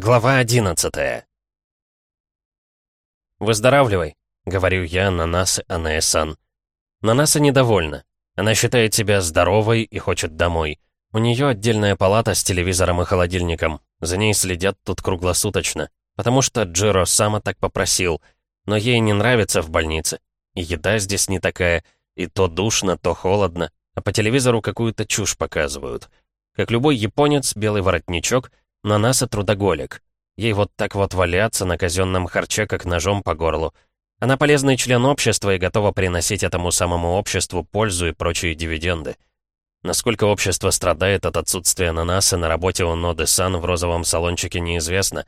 Глава одиннадцатая. «Выздоравливай», — говорю я на нас Анесан. Нанаса недовольна. Она считает себя здоровой и хочет домой. У нее отдельная палата с телевизором и холодильником. За ней следят тут круглосуточно. Потому что Джиро сама так попросил. Но ей не нравится в больнице. И еда здесь не такая. И то душно, то холодно. А по телевизору какую-то чушь показывают. Как любой японец, белый воротничок — на нас и трудоголик. Ей вот так вот валяться на казенном харче, как ножом по горлу. Она полезный член общества и готова приносить этому самому обществу пользу и прочие дивиденды. Насколько общество страдает от отсутствия Нанасы на работе у Ноды Сан в розовом салончике, неизвестно.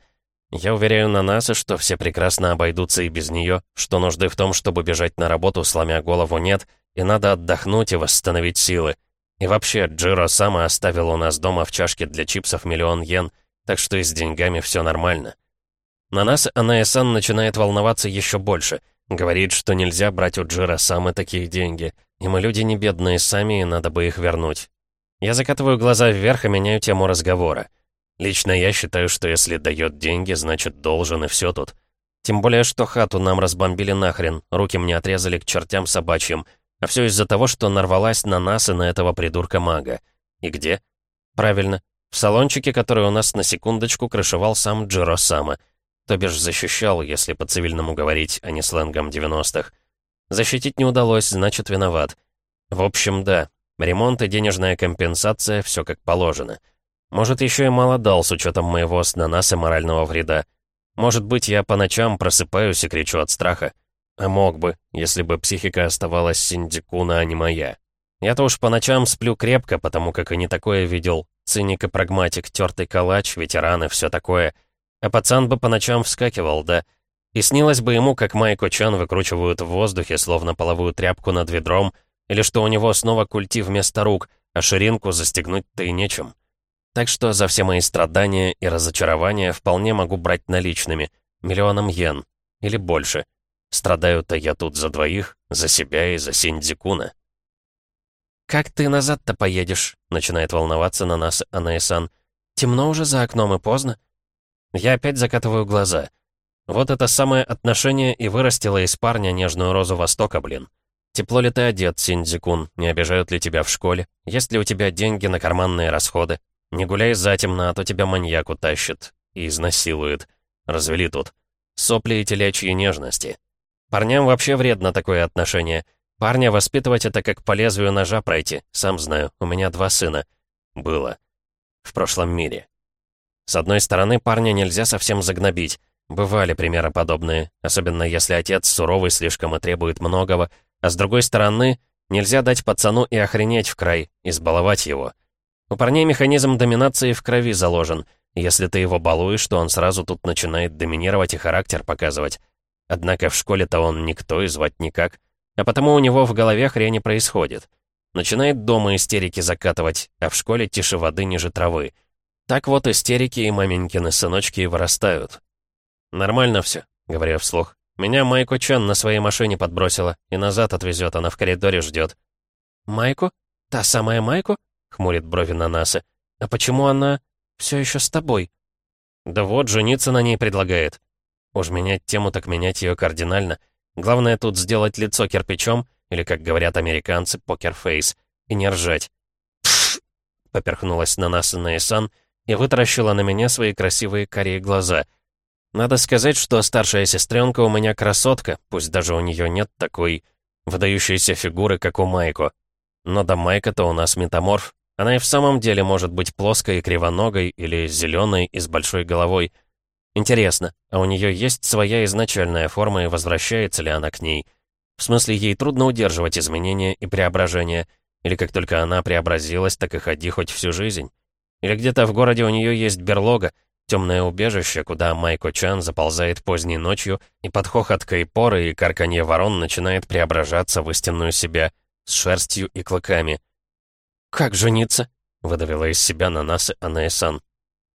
Я уверяю Нанасы, что все прекрасно обойдутся и без нее, что нужды в том, чтобы бежать на работу, сломя голову, нет, и надо отдохнуть и восстановить силы. И вообще, Джиро сама оставил у нас дома в чашке для чипсов миллион йен, так что и с деньгами все нормально. На нас Анаэсан начинает волноваться еще больше. Говорит, что нельзя брать у Джира самые такие деньги. И мы люди не бедные сами, и надо бы их вернуть. Я закатываю глаза вверх и меняю тему разговора. Лично я считаю, что если дает деньги, значит должен и все тут. Тем более, что хату нам разбомбили нахрен, руки мне отрезали к чертям собачьим. А все из-за того, что нарвалась на нас и на этого придурка-мага. И где? Правильно, в салончике, который у нас на секундочку крышевал сам Джиро Сама. То бишь защищал, если по-цивильному говорить, а не сленгом 90-х. Защитить не удалось, значит, виноват. В общем, да, ремонт и денежная компенсация, все как положено. Может, еще и мало дал с учетом моего сна нас и морального вреда. Может быть, я по ночам просыпаюсь и кричу от страха. А мог бы, если бы психика оставалась Синдикуна, а не моя. Я-то уж по ночам сплю крепко, потому как и не такое видел. Циник и прагматик, тертый калач, ветераны, все такое. А пацан бы по ночам вскакивал, да? И снилось бы ему, как Майко Чан выкручивают в воздухе, словно половую тряпку над ведром, или что у него снова культи вместо рук, а ширинку застегнуть-то и нечем. Так что за все мои страдания и разочарования вполне могу брать наличными, миллионом йен, или больше. Страдаю-то я тут за двоих, за себя и за Синдзикуна. «Как ты назад-то поедешь?» — начинает волноваться на нас Анаэсан. «Темно уже за окном и поздно». Я опять закатываю глаза. Вот это самое отношение и вырастило из парня нежную розу Востока, блин. Тепло ли ты одет, Синдзикун? Не обижают ли тебя в школе? Есть ли у тебя деньги на карманные расходы? Не гуляй затемно, а то тебя маньяк утащит. И изнасилует. Развели тут. Сопли и телячьи нежности. Парням вообще вредно такое отношение — Парня воспитывать это как по лезвию ножа пройти. Сам знаю, у меня два сына. Было. В прошлом мире. С одной стороны, парня нельзя совсем загнобить. Бывали примеры подобные, особенно если отец суровый слишком и требует многого, а с другой стороны, нельзя дать пацану и охренеть в край, избаловать его. У парней механизм доминации в крови заложен. Если ты его балуешь, то он сразу тут начинает доминировать и характер показывать. Однако в школе-то он никто и звать никак. А потому у него в голове хрени происходит. Начинает дома истерики закатывать, а в школе тише воды ниже травы. Так вот истерики и маменькины сыночки и вырастают. «Нормально все», — говорю вслух. «Меня Майко Чан на своей машине подбросила, и назад отвезет, она в коридоре ждет». «Майко? Та самая Майко?» — хмурит брови на Наса. «А почему она все еще с тобой?» «Да вот, жениться на ней предлагает». Уж менять тему, так менять ее кардинально — Главное тут сделать лицо кирпичом, или, как говорят американцы, покерфейс, и не ржать. «Пф!» — поперхнулась на нас Нейсан и вытаращила на меня свои красивые карие глаза. Надо сказать, что старшая сестренка у меня красотка, пусть даже у нее нет такой выдающейся фигуры, как у Майко. Но да Майка-то у нас метаморф. Она и в самом деле может быть плоской и кривоногой или зеленой и с большой головой — Интересно, а у нее есть своя изначальная форма и возвращается ли она к ней? В смысле, ей трудно удерживать изменения и преображения, или как только она преобразилась, так и ходи хоть всю жизнь? Или где-то в городе у нее есть берлога, темное убежище, куда Майко Чан заползает поздней ночью, и под хохот Кайпоры и карканье ворон начинает преображаться в истинную себя, с шерстью и клыками. «Как жениться?» — выдавила из себя на нас Анаэсан.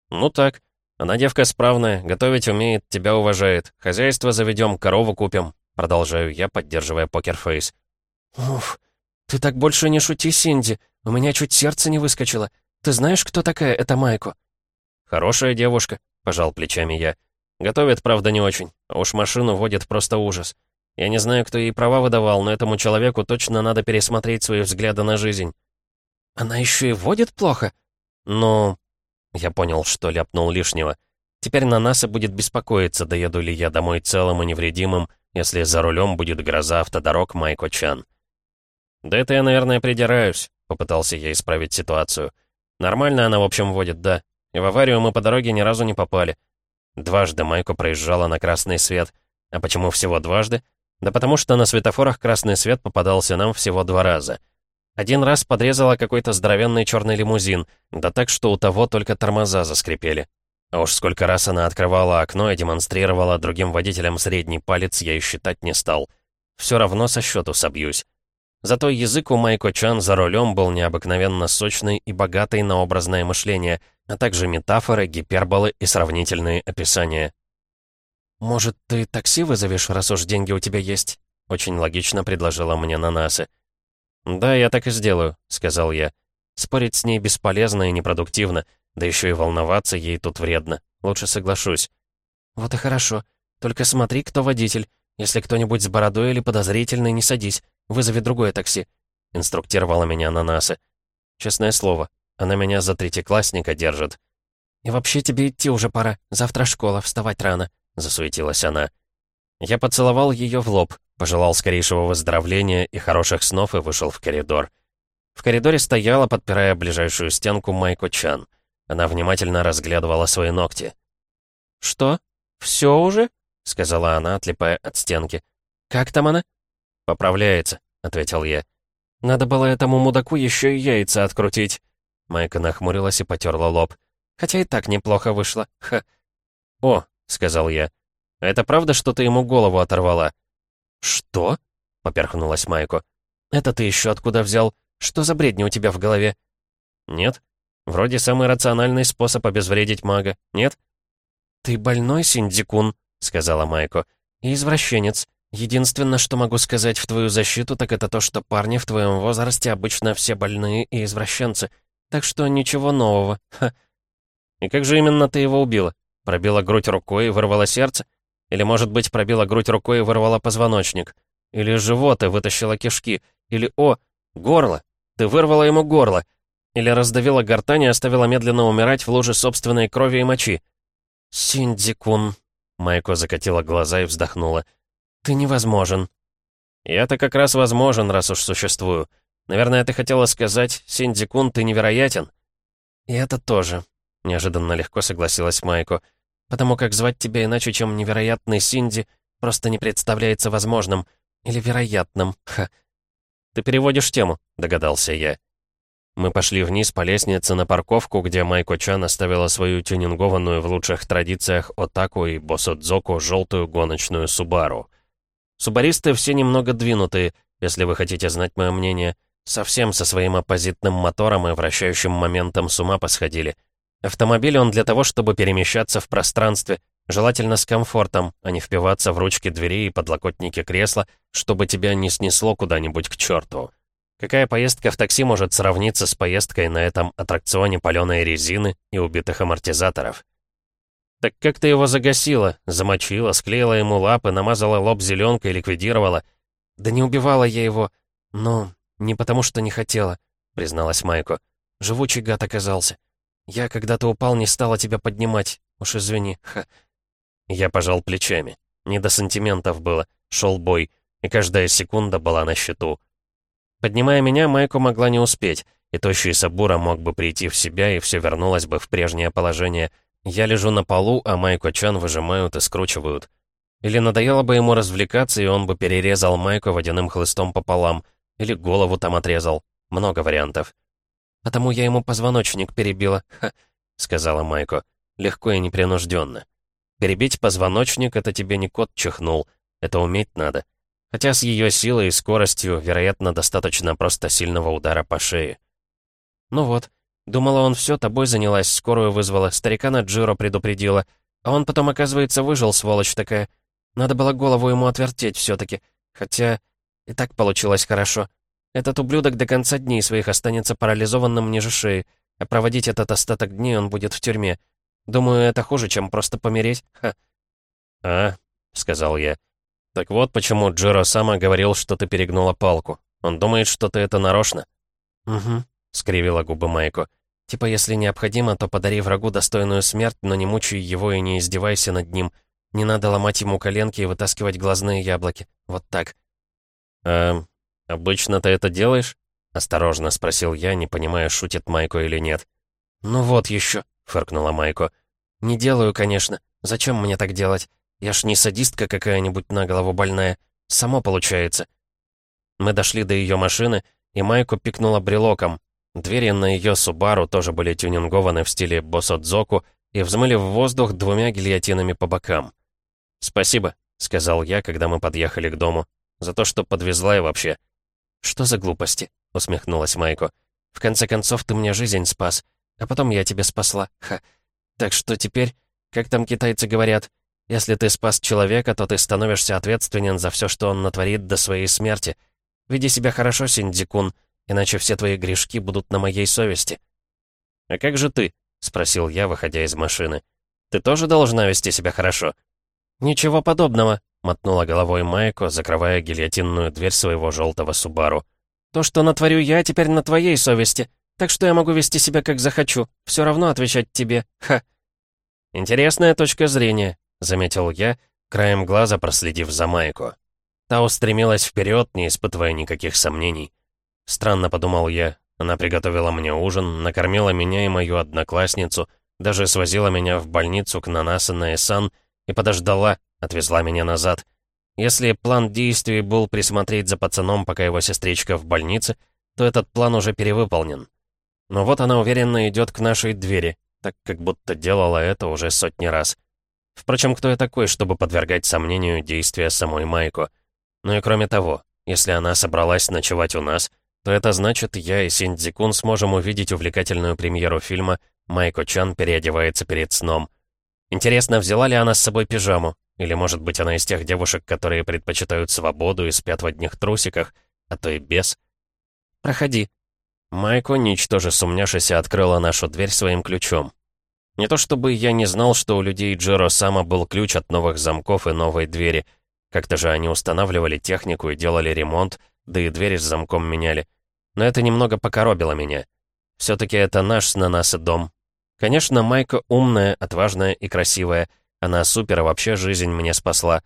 «Ну так», она девка справная, готовить умеет, тебя уважает. Хозяйство заведем, корову купим. Продолжаю я, поддерживая покерфейс. Уф, ты так больше не шути, Синди. У меня чуть сердце не выскочило. Ты знаешь, кто такая эта Майко? Хорошая девушка. пожал плечами я. «Готовит, правда, не очень. А уж машину водит просто ужас. Я не знаю, кто ей права выдавал, но этому человеку точно надо пересмотреть свои взгляды на жизнь». «Она еще и водит плохо?» «Ну...» Я понял, что ляпнул лишнего. Теперь на нас и будет беспокоиться, доеду ли я домой целым и невредимым, если за рулем будет гроза автодорог Майко Чан. «Да это я, наверное, придираюсь», — попытался я исправить ситуацию. «Нормально она, в общем, водит, да. И в аварию мы по дороге ни разу не попали. Дважды Майко проезжала на красный свет. А почему всего дважды? Да потому что на светофорах красный свет попадался нам всего два раза. Один раз подрезала какой-то здоровенный черный лимузин, да так, что у того только тормоза заскрипели. А уж сколько раз она открывала окно и демонстрировала другим водителям средний палец, я и считать не стал. Все равно со счету собьюсь. Зато язык у Майко Чан за рулем был необыкновенно сочный и богатый на образное мышление, а также метафоры, гиперболы и сравнительные описания. «Может, ты такси вызовешь, раз уж деньги у тебя есть?» Очень логично предложила мне Нанасы. «Да, я так и сделаю», — сказал я. Спорить с ней бесполезно и непродуктивно, да еще и волноваться ей тут вредно. Лучше соглашусь. «Вот и хорошо. Только смотри, кто водитель. Если кто-нибудь с бородой или подозрительный, не садись. Вызови другое такси», — инструктировала меня Нанасы. «Честное слово, она меня за третьеклассника держит». «И вообще тебе идти уже пора. Завтра школа, вставать рано», — засуетилась она. Я поцеловал ее в лоб, пожелал скорейшего выздоровления и хороших снов и вышел в коридор. В коридоре стояла, подпирая ближайшую стенку, Майко Чан. Она внимательно разглядывала свои ногти. «Что? Все уже?» — сказала она, отлипая от стенки. «Как там она?» «Поправляется», — ответил я. «Надо было этому мудаку еще и яйца открутить». Майка нахмурилась и потерла лоб. «Хотя и так неплохо вышло. Ха». «О», — сказал я. «Это правда, что ты ему голову оторвала?» «Что?» — поперхнулась Майко. «Это ты еще откуда взял? Что за бредни у тебя в голове?» «Нет. Вроде самый рациональный способ обезвредить мага, нет?» «Ты больной, Синдикун», — сказала Майко. «И извращенец. Единственное, что могу сказать в твою защиту, так это то, что парни в твоем возрасте обычно все больные и извращенцы. Так что ничего нового. Ха. И как же именно ты его убила? Пробила грудь рукой и вырвала сердце? Или, может быть, пробила грудь рукой и вырвала позвоночник? Или живот и вытащила кишки? Или, о, горло! Ты вырвала ему горло! Или раздавила гортань и оставила медленно умирать в луже собственной крови и мочи? «Синдикун», — Майко закатила глаза и вздохнула. «Ты невозможен». «Я-то как раз возможен, раз уж существую. Наверное, ты хотела сказать, Синдикун, ты невероятен?» «И это тоже», — неожиданно легко согласилась Майко. «Потому как звать тебя иначе, чем невероятный Синди, просто не представляется возможным. Или вероятным, ха». «Ты переводишь тему», — догадался я. Мы пошли вниз по лестнице на парковку, где Майко Чан оставила свою тюнингованную в лучших традициях Отаку и Босодзоку желтую гоночную Субару. Субаристы все немного двинутые, если вы хотите знать мое мнение. Совсем со своим оппозитным мотором и вращающим моментом с ума посходили. Автомобиль он для того, чтобы перемещаться в пространстве, желательно с комфортом, а не впиваться в ручки дверей и подлокотники кресла, чтобы тебя не снесло куда-нибудь к черту. Какая поездка в такси может сравниться с поездкой на этом аттракционе паленой резины и убитых амортизаторов? «Так как ты его загасила, замочила, склеила ему лапы, намазала лоб зеленкой, ликвидировала?» «Да не убивала я его. Но не потому, что не хотела», — призналась Майко. «Живучий гад оказался. Я, когда ты упал, не стала тебя поднимать. Уж извини, ха». Я пожал плечами. Не до сантиментов было. Шел бой, и каждая секунда была на счету. Поднимая меня, Майко могла не успеть, и тощий Сабура мог бы прийти в себя, и все вернулось бы в прежнее положение — я лежу на полу, а Майко-чан выжимают и скручивают. Или надоело бы ему развлекаться, и он бы перерезал Майку водяным хлыстом пополам. Или голову там отрезал. Много вариантов. «Потому я ему позвоночник перебила», — ха, — сказала Майко. Легко и непринужденно. Перебить позвоночник — это тебе не кот чихнул. Это уметь надо. Хотя с ее силой и скоростью, вероятно, достаточно просто сильного удара по шее. Ну вот, Думала, он все, тобой занялась, скорую вызвала, старика на Джиро предупредила. А он потом, оказывается, выжил, сволочь такая. Надо было голову ему отвертеть все таки Хотя и так получилось хорошо. Этот ублюдок до конца дней своих останется парализованным ниже шеи, а проводить этот остаток дней он будет в тюрьме. Думаю, это хуже, чем просто помереть. Ха. «А», — сказал я. «Так вот почему Джиро Сама говорил, что ты перегнула палку. Он думает, что ты это нарочно». «Угу», — скривила губы Майко. «Типа, если необходимо, то подари врагу достойную смерть, но не мучай его и не издевайся над ним. Не надо ломать ему коленки и вытаскивать глазные яблоки. Вот так». «Эм, обычно ты это делаешь?» — осторожно спросил я, не понимая, шутит Майко или нет. «Ну вот еще», — фыркнула Майко. «Не делаю, конечно. Зачем мне так делать? Я ж не садистка какая-нибудь на голову больная. Само получается». Мы дошли до ее машины, и Майко пикнула брелоком. Двери на ее Субару тоже были тюнингованы в стиле Босодзоку и взмыли в воздух двумя гильотинами по бокам. «Спасибо», — сказал я, когда мы подъехали к дому, «за то, что подвезла и вообще». «Что за глупости?» — усмехнулась Майко. «В конце концов, ты мне жизнь спас, а потом я тебе спасла. Ха. Так что теперь, как там китайцы говорят, если ты спас человека, то ты становишься ответственен за все, что он натворит до своей смерти. Веди себя хорошо, Синдзикун, иначе все твои грешки будут на моей совести». «А как же ты?» — спросил я, выходя из машины. «Ты тоже должна вести себя хорошо?» «Ничего подобного», — мотнула головой Майко, закрывая гильотинную дверь своего желтого Субару. То, что натворю я, теперь на твоей совести. Так что я могу вести себя как захочу. Все равно отвечать тебе. Ха. Интересная точка зрения, заметил я, краем глаза проследив за Майку. Та устремилась вперед, не испытывая никаких сомнений. Странно, подумал я. Она приготовила мне ужин, накормила меня и мою одноклассницу, даже свозила меня в больницу к Нанаса на Эсан и подождала, отвезла меня назад. Если план действий был присмотреть за пацаном, пока его сестричка в больнице, то этот план уже перевыполнен. Но вот она уверенно идет к нашей двери, так как будто делала это уже сотни раз. Впрочем, кто я такой, чтобы подвергать сомнению действия самой Майко? Ну и кроме того, если она собралась ночевать у нас, то это значит, я и Синдзикун сможем увидеть увлекательную премьеру фильма «Майко Чан переодевается перед сном». Интересно, взяла ли она с собой пижаму? Или, может быть, она из тех девушек, которые предпочитают свободу и спят в одних трусиках, а то и без? «Проходи». Майко, ничтоже сумняшися, открыла нашу дверь своим ключом. Не то чтобы я не знал, что у людей Джеро Сама был ключ от новых замков и новой двери. Как-то же они устанавливали технику и делали ремонт, да и двери с замком меняли. Но это немного покоробило меня. Все-таки это наш с Нанасы дом. Конечно, Майка умная, отважная и красивая — она супер, а вообще жизнь мне спасла.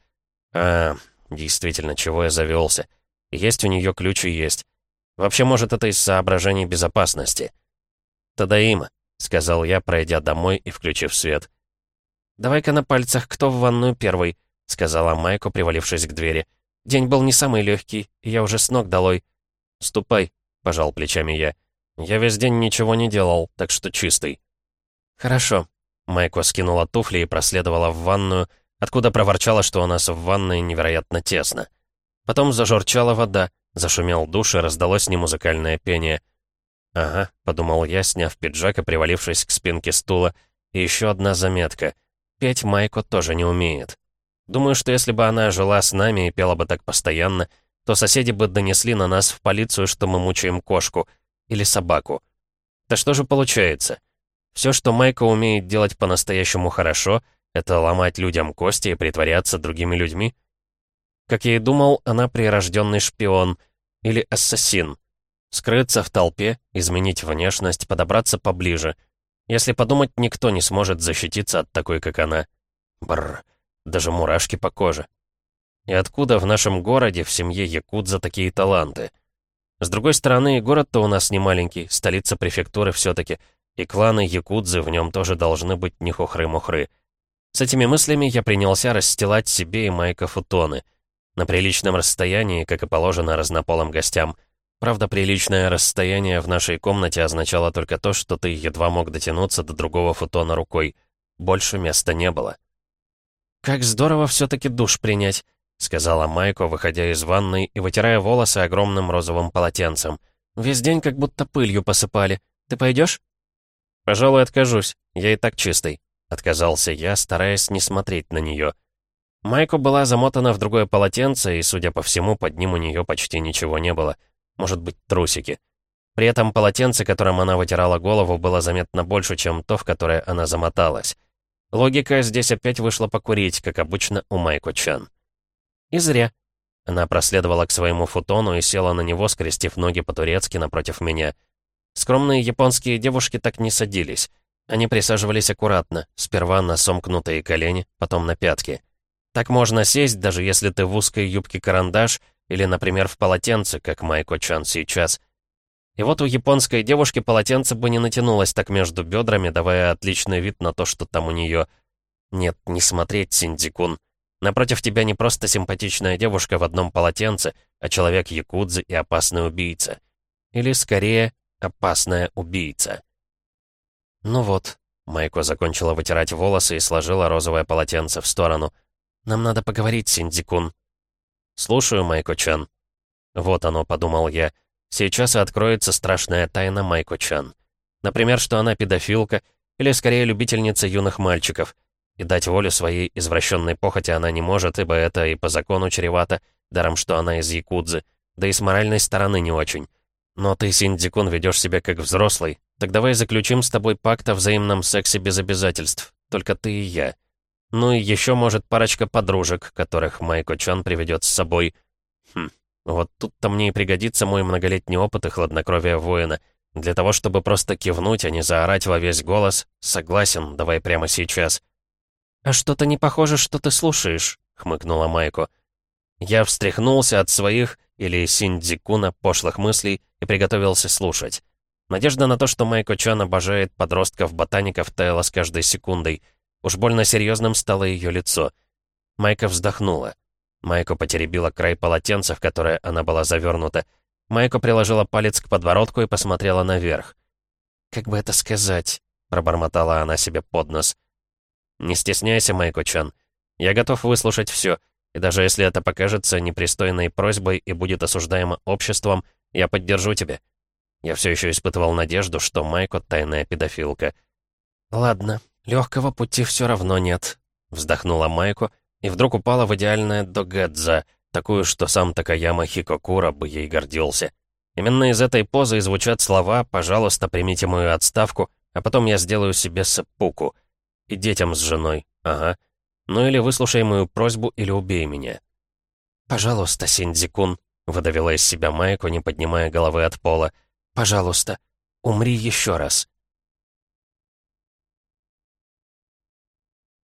А, действительно, чего я завелся. Есть у нее ключ и есть. Вообще, может, это из соображений безопасности. «Тадаима», — сказал я, пройдя домой и включив свет. «Давай-ка на пальцах, кто в ванную первый», — сказала Майко, привалившись к двери. «День был не самый легкий, и я уже с ног долой». «Ступай», — пожал плечами я. «Я весь день ничего не делал, так что чистый». «Хорошо», Майко скинула туфли и проследовала в ванную, откуда проворчала, что у нас в ванной невероятно тесно. Потом зажурчала вода, зашумел душ и раздалось немузыкальное пение. «Ага», — подумал я, сняв пиджак и привалившись к спинке стула. И еще одна заметка. Петь Майко тоже не умеет. Думаю, что если бы она жила с нами и пела бы так постоянно, то соседи бы донесли на нас в полицию, что мы мучаем кошку или собаку. Да что же получается? Все, что Майка умеет делать по-настоящему хорошо, это ломать людям кости и притворяться другими людьми. Как я и думал, она прирожденный шпион или ассасин. Скрыться в толпе, изменить внешность, подобраться поближе. Если подумать, никто не сможет защититься от такой, как она. Бррр, даже мурашки по коже. И откуда в нашем городе, в семье Якудза, такие таланты? С другой стороны, город-то у нас не маленький, столица префектуры все-таки — и кланы Якудзы в нем тоже должны быть не хухры-мухры. С этими мыслями я принялся расстилать себе и Майка футоны. На приличном расстоянии, как и положено разнополым гостям. Правда, приличное расстояние в нашей комнате означало только то, что ты едва мог дотянуться до другого футона рукой. Больше места не было. «Как здорово все-таки душ принять», — сказала Майко, выходя из ванной и вытирая волосы огромным розовым полотенцем. «Весь день как будто пылью посыпали. Ты пойдешь? «Пожалуй, откажусь. Я и так чистый», — отказался я, стараясь не смотреть на нее. Майка была замотана в другое полотенце, и, судя по всему, под ним у нее почти ничего не было. Может быть, трусики. При этом полотенце, которым она вытирала голову, было заметно больше, чем то, в которое она замоталась. Логика здесь опять вышла покурить, как обычно у Майко-чан. И зря. Она проследовала к своему футону и села на него, скрестив ноги по-турецки напротив меня. Скромные японские девушки так не садились. Они присаживались аккуратно, сперва на сомкнутые колени, потом на пятки. Так можно сесть, даже если ты в узкой юбке карандаш или, например, в полотенце, как Майко-чан сейчас. И вот у японской девушки полотенце бы не натянулось так между бедрами, давая отличный вид на то, что там у нее. Нет, не смотреть, Синдикун. Напротив тебя не просто симпатичная девушка в одном полотенце, а человек якудзы и опасный убийца. Или, скорее, опасная убийца. Ну вот, Майко закончила вытирать волосы и сложила розовое полотенце в сторону. «Нам надо поговорить, Синдикун». «Слушаю, Майко-чан». «Вот оно», — подумал я. «Сейчас и откроется страшная тайна Майко-чан. Например, что она педофилка, или скорее любительница юных мальчиков — и дать волю своей извращенной похоти она не может, ибо это и по закону чревато, даром что она из Якудзы, да и с моральной стороны не очень. Но ты, Синдикун, ведешь себя как взрослый. Так давай заключим с тобой пакт о взаимном сексе без обязательств. Только ты и я. Ну и еще, может, парочка подружек, которых Майко-чан приведет с собой. Хм, вот тут-то мне и пригодится мой многолетний опыт и хладнокровие воина. Для того, чтобы просто кивнуть, а не заорать во весь голос. Согласен, давай прямо сейчас. «А что-то не похоже, что ты слушаешь», — хмыкнула Майко. Я встряхнулся от своих, или Синдзикуна, пошлых мыслей и приготовился слушать. Надежда на то, что Майко-чан обожает подростков-ботаников, таяла с каждой секундой. Уж больно серьезным стало ее лицо. Майка вздохнула. Майко потеребила край полотенца, в которое она была завернута. Майко приложила палец к подбородку и посмотрела наверх. «Как бы это сказать?» — пробормотала она себе под нос. «Не стесняйся, Майко-чан. Я готов выслушать все, и даже если это покажется непристойной просьбой и будет осуждаемо обществом, я поддержу тебя». Я все еще испытывал надежду, что Майко — тайная педофилка. «Ладно, легкого пути все равно нет», — вздохнула Майко, и вдруг упала в идеальное догадза, такую, что сам Такаяма Хикокура бы ей гордился. Именно из этой позы и звучат слова «пожалуйста, примите мою отставку», а потом я сделаю себе сеппуку — и детям с женой. Ага. Ну или выслушай мою просьбу, или убей меня. «Пожалуйста, Синдзикун», — выдавила из себя Майку, не поднимая головы от пола. «Пожалуйста, умри еще раз».